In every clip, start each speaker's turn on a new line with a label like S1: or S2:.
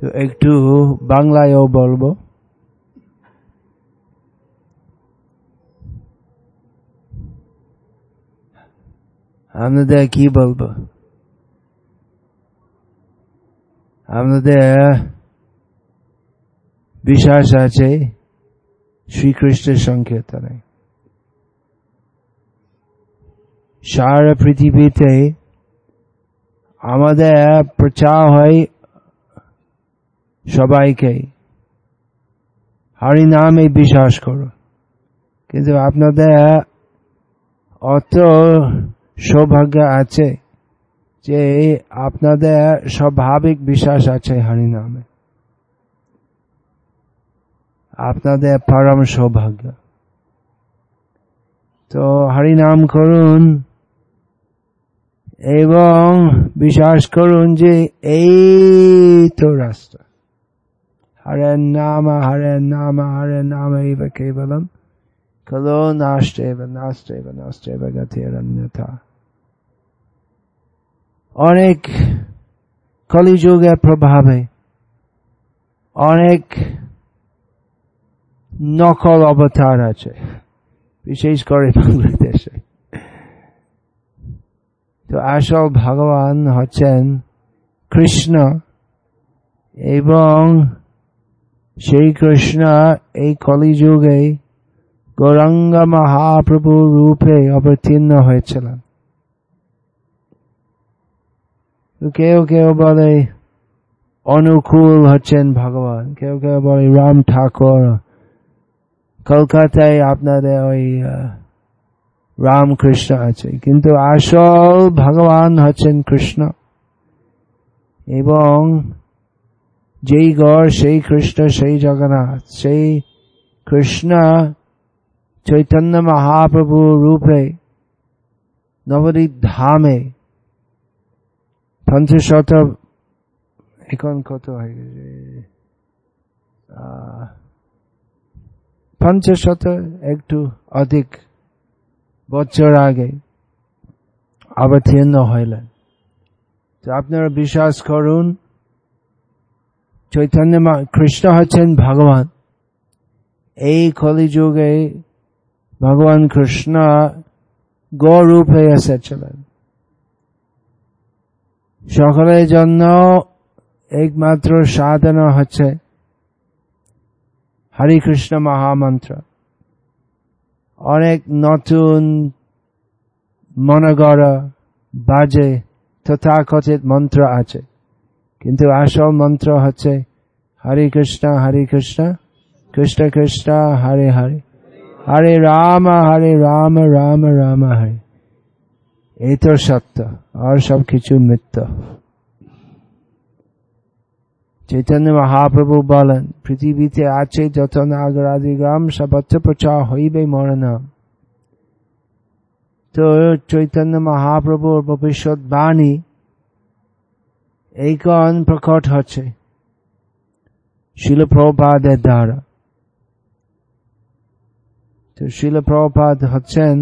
S1: তো একটু বাংলায়ও বলবো আপনাদের কি বলবো আপনাদের বিশ্বাস আছে শ্রীকৃষ্ণের সংকীর্তনে সারা পৃথিবীতে আমাদের প্রচার হয় সবাইকে হরি নামে বিশ্বাস করো কিন্তু আপনাদের অত সৌভাগ্য আছে যে আপনাদের স্বাভাবিক বিশ্বাস আছে হরি নামে আপনাদের পরম সৌভাগ্য তো হরি নাম করুন এবং বিশ্বাস করুন যে এই তো রাস্তা Hare Nama, Hare Nama, Hare Nama Eva Kevalam, Kalo Nashteva, Nashteva, Nashteva, Nasteva Nata. অনেক কলিযুগের প্রভাবে অনেক নকল অবতার আছে বিশেষ করে বাংলাদেশে তো আসল ভগবান হচ্ছেন কৃষ্ণ এবং সেই কৃষ্ণ এই কলিযুগে গৌরাঙ্গ মহাপ্রভু রূপে অবতীর্ণ হয়েছিলেন কেউ কেউ বলে অনুকূল হচ্ছেন ভগবান কেউ কেউ বলে রাম ঠাকুর কলকাতায় আপনাদের ওই রামকৃষ্ণ আছে কিন্তু আসল ভগবান হচ্ছেন কৃষ্ণ এবং যেই গড় সেই কৃষ্ণ সেই জগন্নাথ সেই কৃষ্ণ চৈতন্য মহাপ্রভু রূপে নবদ্বীপ ধামে পঞ্চশত এখন কত হয়ে গেছে পঞ্চশত একটু অধিক বছর আগে অবতীর্ণ হইলেন তো আপনারা বিশ্বাস করুন চৈতন্য কৃষ্ণ হচ্ছেন ভগবান এই কলিযুগে ভগবান কৃষ্ণ গৌরূপ হয়ে এসেছিলেন সকলের জন্য একমাত্র সাধনা হচ্ছে হরে কৃষ্ণ মহামন্ত্র অনেক নতুন মনগড়া বাজে তথাকথিত মন্ত্র আছে কিন্তু আসল মন্ত্র হচ্ছে হরে কৃষ্ণ হরে কৃষ্ণ কৃষ্ণ কৃষ্ণ হরে হরে হরে রাম হরে রাম রাম রাম হরে এই তো সত্য আর সব কিছু মৃত্য চৈতন্য মহাপ্রভু বলেন পৃথিবীতে আছে যত নাগরাদি গ্রাম সর্বত্র প্রচার হইবে মরনাম তো চৈতন্য মহাপ্রভুর ভবিষ্যৎ বাণী এই গণ প্রকট হচ্ছে শিলপ্রপাদের দ্বারা তো শিলপ্রপাদ হচ্ছেন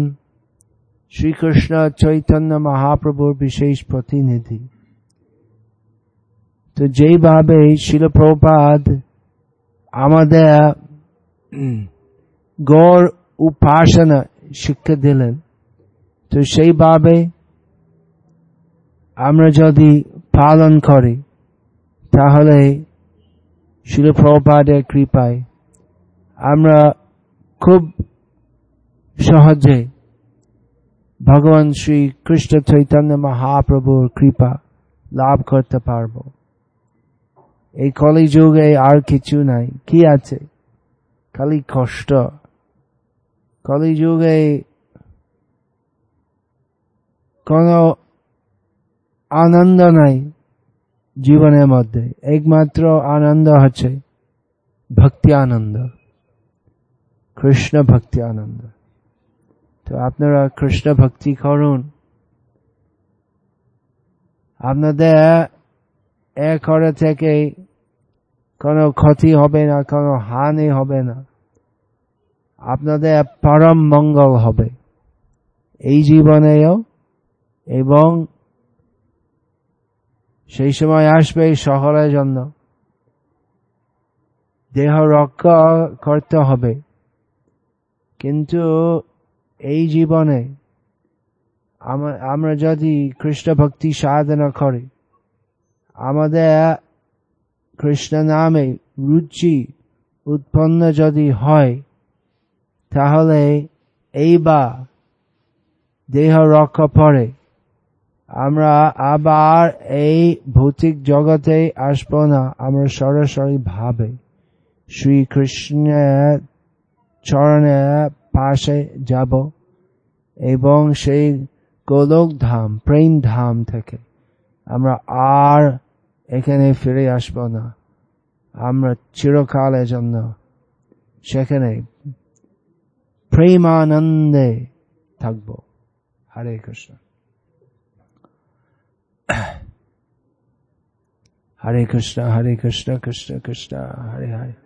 S1: শ্রীকৃষ্ণ চৈতন্য মহাপ্রভুর বিশেষ প্রতিনিধি তো যেইভাবে শিলপ্রপাদ আমাদের গড় উপাসনা শিক্ষা দিলেন তো সেইভাবে আমরা যদি পালন করে তাহলে শিলপ্রপাদের কৃপায় আমরা খুব সহজে ভগবান শ্রী কৃষ্ণ চৈতন্য মহাপ্রভুর কৃপা লাভ করতে পারব এই কলি যুগে আর কিছু নাই কি আছে খালি কষ্ট কলি যুগে কোনো আনন্দ নাই জীবনের মধ্যে একমাত্র আনন্দ হচ্ছে ভক্তি আনন্দ কৃষ্ণ ভক্তি আনন্দ তো আপনারা কৃষ্ণ ভক্তি করুন আপনাদের এক থেকে কোনো ক্ষতি হবে না কোনো হানি হবে না আপনাদের পরম মঙ্গল হবে এই জীবনেও এবং সেই সময় আসবে এই শহরের জন্য দেহ রক্ষা করতে হবে কিন্তু এই জীবনে আমরা যদি কৃষ্ণ ভক্তি সাধনা করি আমাদের কৃষ্ণ নামে রুচি উৎপন্ন যদি হয় তাহলে এইবার দেহ রক্ষা পরে আমরা আবার এই ভৌতিক জগতে আসব না আমরা সরাসরি ভাবে শ্রীকৃষ্ণের চরণে পাশে যাব এবং সেই গোলক ধাম প্রেম ধাম থেকে আমরা আর এখানে ফিরে আসব না আমরা চিরকালের জন্য সেখানে প্রেমানন্দে থাকব হরে Krishna Hare Krishna, Hare Krishna, Krishna Krishna, Hare Hare.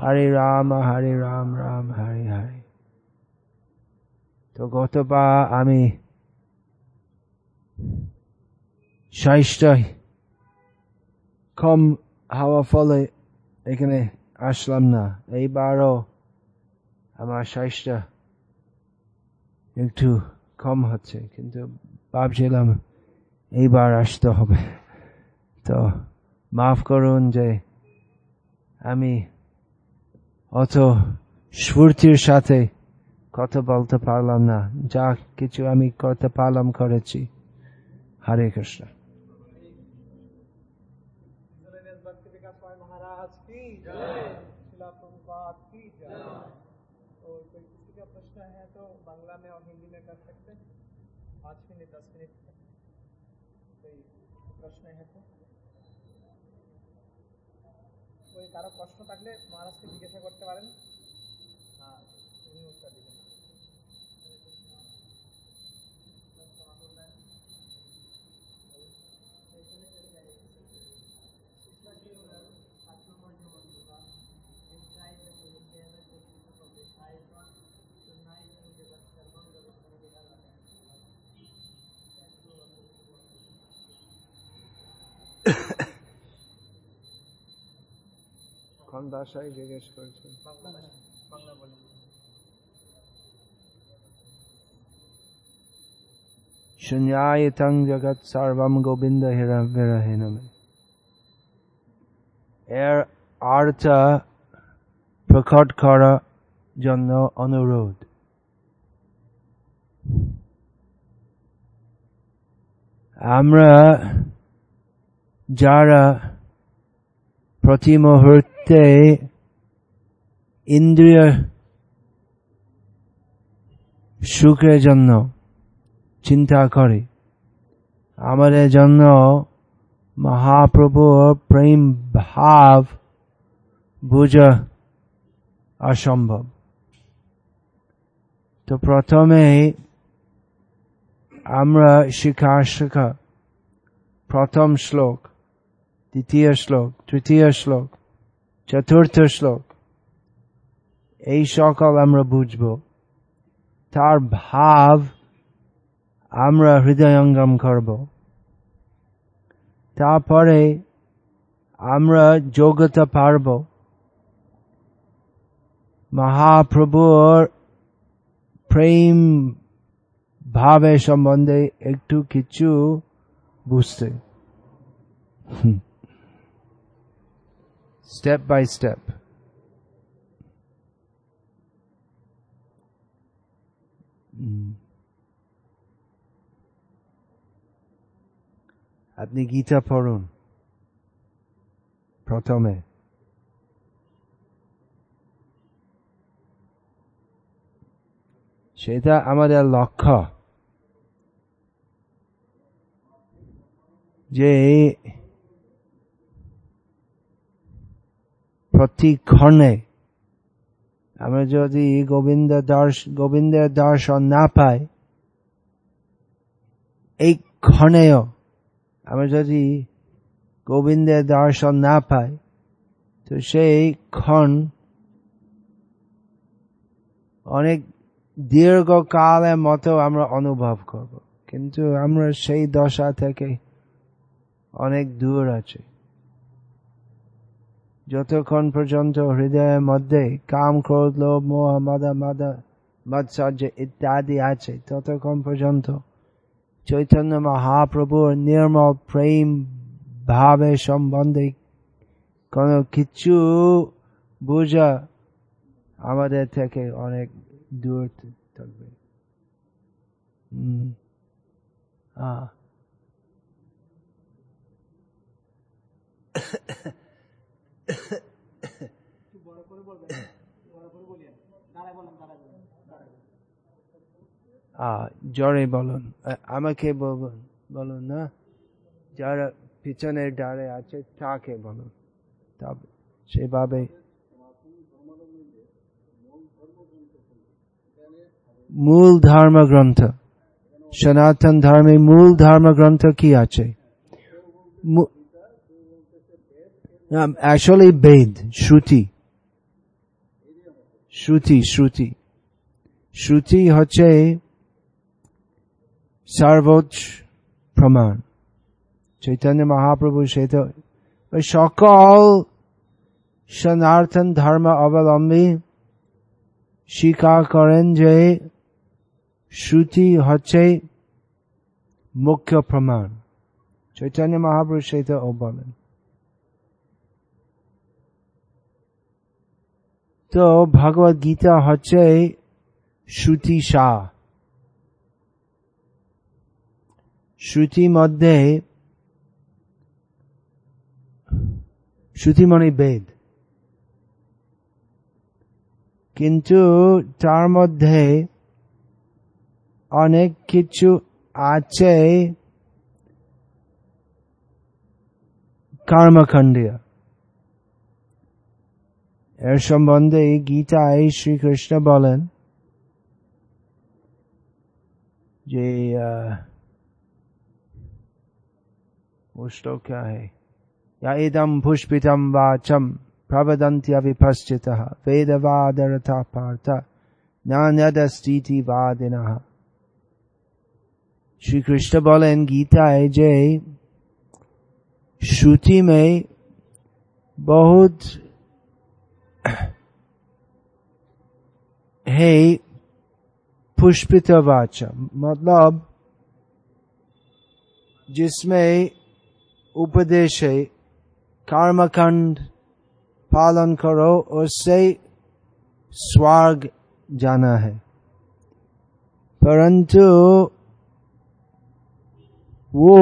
S1: Hare Rama, Hare Ram, Ram, Hare Hare. To গতবার Ami. Shaishtai. কম হাওয়া ফলে Ekane, Ashlamna, Ebaro, Ama Shaishtai. Yuktu, একটু কম হচ্ছে Babjilam. ভাবছিলাম এইবার আসতে হবে তো মাফ করুন যে আমি অত স্ফূর্তির সাথে কথা বলতে পারলাম না যা কিছু আমি করতে পারলাম করেছি হরে কৃষ্ণ કોઈ ওই কারো প্রশ্ন থাকলে মহারাজকে জিজ্ঞাসা করতে পারেন আর উত্তর কোন ভাষায় জিজ্ঞেস করছে শূন্যায়তং সর্বম গোবিন্দ এর অর্থ প্রকট করার জন্য অনুরোধ আমরা যারা প্রতিমুহূর্তে ইন্দ্রিয় সুখের জন্য চিন্তা করে আমাদের জন্য মহাপ্রভু প্রেম ভাব বুঝা অসম্ভব তো প্রথমে আমরা শিখা শিখা প্রথম শ্লোক দ্বিতীয় শ্লোক তৃতীয় শ্লোক চতুর্থ শ্লোক এই সকল আমরা বুঝব তার ভাব আমরা হৃদয়ঙ্গম করব তারপরে আমরা যোগ্যতা পারব মহাপ্রভুর প্রেম ভাবে সম্বন্ধে একটু কিছু বুঝতে step by step. Hmm. আপনি গীতা পড়ুন প্রথমে সেটা আমাদের লক্ষ্য যে প্রতি ক্ষণে আমরা যদি গোবিন্দ দর্শ গোবিন্দের দর্শন না পাই এই ক্ষণেও আমরা যদি গোবিন্দের দর্শন না পাই তো সেই ক্ষণ অনেক দীর্ঘকালের মতো আমরা অনুভব করব কিন্তু আমরা সেই দশা থেকে অনেক দূর আছি যতক্ষণ পর্যন্ত হৃদয়ের মধ্যে কাম ক্রোধ লোভ মোহ মাদা মাদা মৎসর্য ইত্যাদি আছে ততক্ষণ পর্যন্ত চৈতন্য মহাপ্রভুর নির্মল প্রেম ভাবে সম্বন্ধে কোনো কিছু বোঝা আমাদের থেকে অনেক দূর থাকবে হ্যাঁ জ্বরে বলুন আমাকে বলুন বলুন না যারা পিছনের ডারে আছে তাকে বলুন তবে সেভাবে মূল ধর্মগ্রন্থ সনাতন ধর্মে মূল ধর্মগ্রন্থ কি আছে Um, actually, Bed, Shruti. Shruti, Shruti. শ্রুতি হচ্ছে সর্বোচ্চ প্রমাণ চৈতন্য মহাপ্রভু সে তো সকল সনাতন ধর্ম অবলম্বী স্বীকার করেন যে শ্রুতি হচ্ছে মুখ্য প্রমাণ চৈতন্য মহাপুরুষ সে তো বলেন তো ভগবদ গীতা হচ্ছে শ্রুতি শাহ শ্রুতি মধ্যে শ্রুতি মানে বেদ কিন্তু তার মধ্যে অনেক কিছু আছে কর্মখণ্ডীয় এর সম্বন্ধে গীতায় শ্রীকৃষ্ণ বলেন যে श्लोक क्या है या इदम पुष्पितम वाचम प्रवदंती अविपश्चित वेद वादरथा पार्थ नान्यदस्तीति वादिन श्री कृष्ण बोलेन गीता है जय श्रुति में बहुत है पुष्पित वाचा मतलब जिसमें उपदेश है कर्मखंड पालन करो उससे स्वर्ग जाना है परंतु वो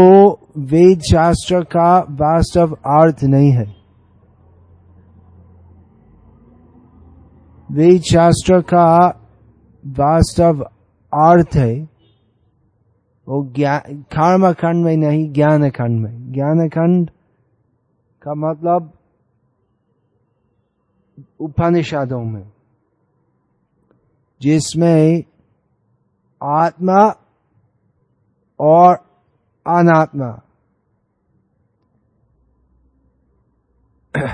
S1: वेद शास्त्र का वास्तव अर्थ नहीं है वेद शास्त्र का वास्तव अर्थ है वो ज्ञान कर्म खंड में नहीं ज्ञान खंड में ज्ञान खंड का मतलब उपनिषदों में जिसमें आत्मा और अनात्मा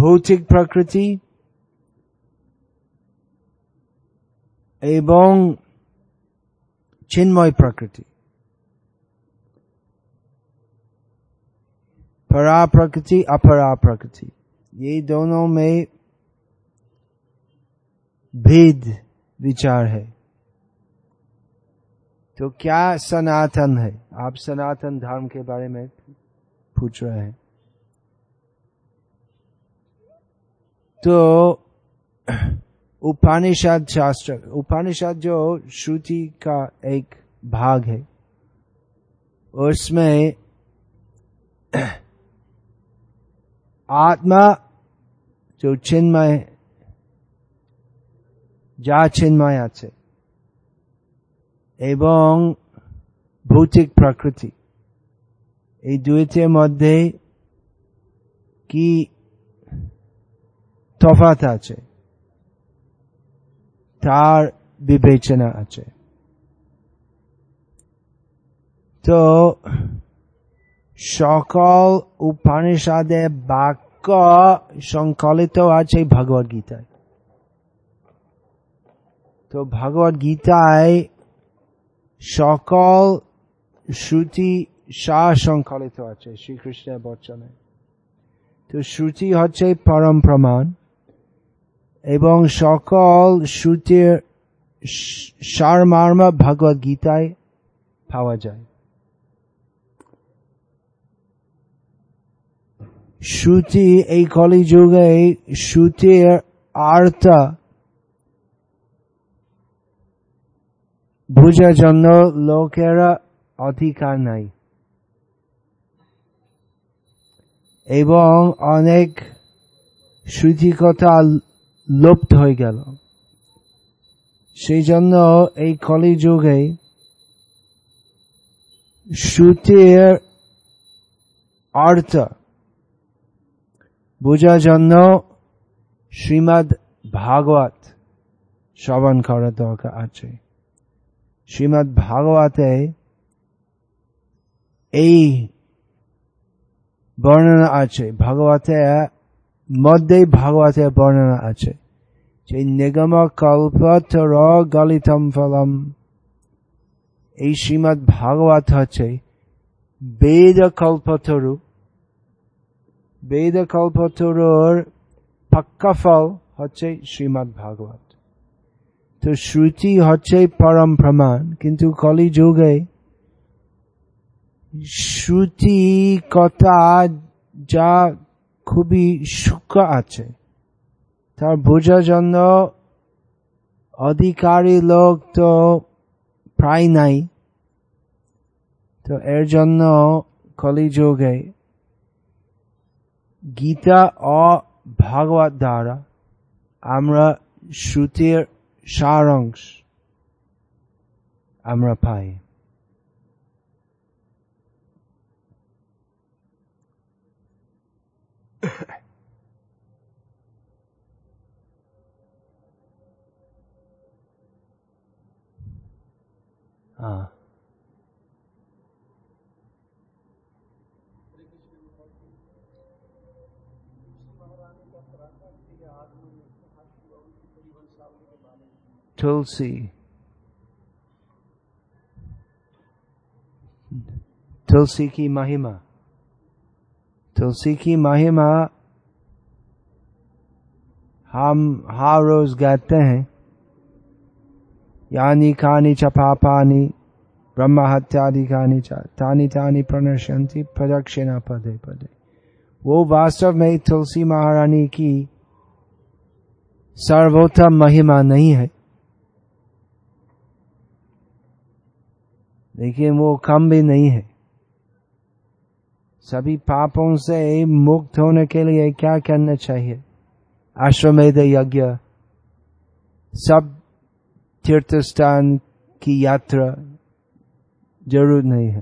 S1: भौतिक प्रकृति এবং चिन्मय प्रकृति परा प्रकृति अपरा प्रकृति ये दोनों में भेद विचार है तो क्या सनातन है आप सनातन धर्म के बारे में पूछ रहे हैं तो उपनिषद शास्त्र उपनिषद जो श्रुति का एक भाग है उसमें आत्मा जो चिन्मय যা চিন্ময় আছে এবং ভৌতিক প্রকৃতি এই দুইটির মধ্যে কি তফাত আছে তার বিবেচনা আছে তো সকল উপনিষদে বাক্য সংকলিত আছে ভগবত গীতায় তো ভগবত গীতায় সকল শ্রুতি সা সংকলিত আছে শ্রীকৃষ্ণের বচনে তো শ্রুতি হচ্ছে পরম প্রমাণ এবং সকল শ্রুতির সারমার্মা ভগবত গীতায় পাওয়া যায় শ্রুতি এই কলিযুগে শ্রুতির আর্তা বোঝার জন্য লোকেরা অধিকার নাই এবং অনেক কথা লুপ্ত হয়ে গেল সেই জন্য এই কলি যুগে শ্রুতির অর্থ বোঝার জন্য শ্রীমদ ভাগবত শ্রবণ করার দরকার আছে শ্রীমদ ভাগবতে এই বর্ণনা আছে ভাগবতের মধ্যেই ভাগবতের বর্ণনা আছে সেই নেগমা কল্প তর ফলম এই শ্রীমৎ ভাগবত হচ্ছে বেদ কল্পতরু বেদ কল্পতরুর পাক্কা ফল হচ্ছে শ্রীমৎ ভাগবত তো শ্রুতি হচ্ছে পরম প্রমাণ কিন্তু কলি যুগে শ্রুতি কথা যা খুবই সুখ আছে তার বোঝার জন্য অধিকারী লোক তো প্রায় নাই তো এর জন্য কলিযোগে গীতা ও ভাগবত দ্বারা আমরা শ্রুতির সারাংশ আমরা পাই हाँ तुलसी की महिमा तुलसी की महिमा हम हर रोज गाते हैं यानी कानी च पापानी ब्रह्म हत्यादि कानी चा तानी तानी प्रणश्यंती प्रदक्षिणा पदे पदे वो वास्तव में तुलसी महारानी की सर्वोत्तम महिमा नहीं है लेकिन वो कम भी नहीं है सभी पापों से मुक्त होने के लिए क्या करना चाहिए अश्वमेध यज्ञ सब तीर्थ स्थान की यात्रा जरूर नहीं है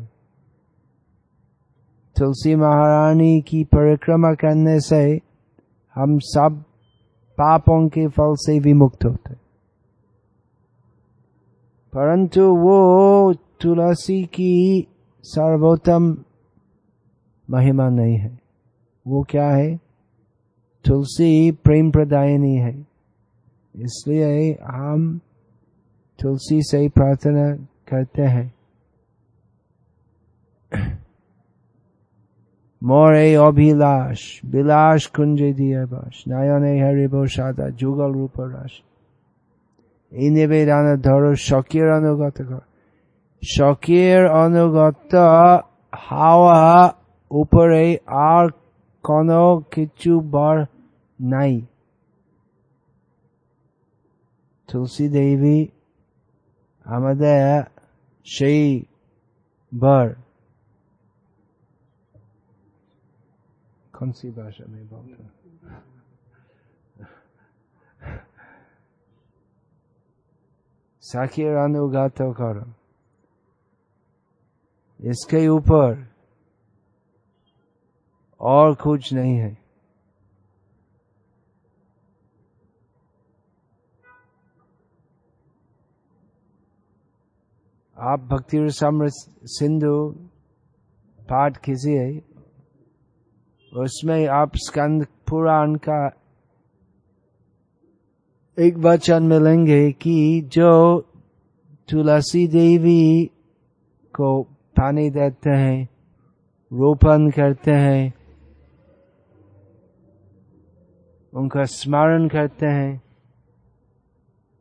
S1: तुलसी महारानी की परिक्रमा करने से हम सब पापों के फल से भी मुक्त होते परंतु वो तुलसी की सर्वोत्तम महिमा नहीं है वो क्या है तुलसी प्रेम प्रदायनी है इसलिए हम तुलसी से ही प्रार्थना करते हैं मोरे अभिलाष बिलास कुंज दिए बास নয়নে হরিব সাদা যুগল রূপ রাস এই নিবেদন ধরো সখীর অনুগত কর সখীর অনুগত হাওয়া উপরে আর কোনো কিছু বার নাই তুলসী দেবী আমাদের সেই सी भाषा में बोलता साखिर अनुगात करो इसके ऊपर और कुछ नहीं है आप भक्ति समृद्ध सिंधु पाठ कीजिए उसमें आप स्कंद पुराण का एक वचन मिलेंगे कि जो तुलसी देवी को पानी देते हैं रोपण करते हैं उनका स्मरण करते हैं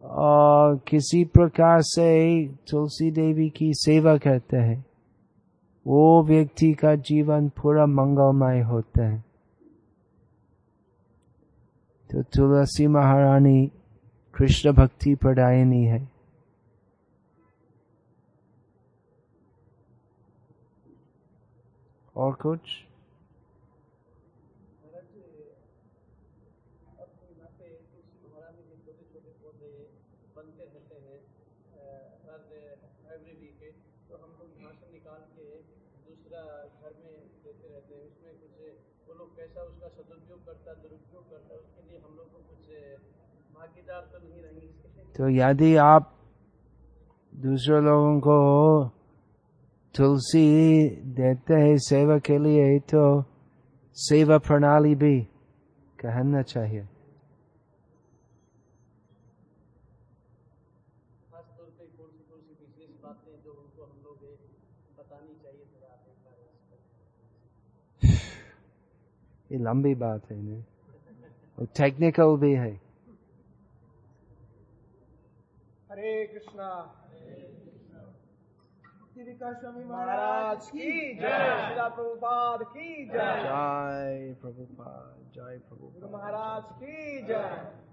S1: और किसी प्रकार से तुलसी देवी की सेवा करते हैं वो व्यक्ति का जीवन पूरा मंगलमय होता है तो तुलसी महारानी कृष्ण भक्ति पढ़ायनी है और कुछ तो यदि आप दूसरे लोगों को तुलसी देते हैं सेवा के लिए तो सेवा प्रणाली भी कहना चाहिए ये लंबी बात है नहीं और टेक्निकल भी है हरे कृष्णा श्री महाराज की जय श्री प्रभुपाद की जय जय प्रभुपाद जय प्रभु महाराज की जय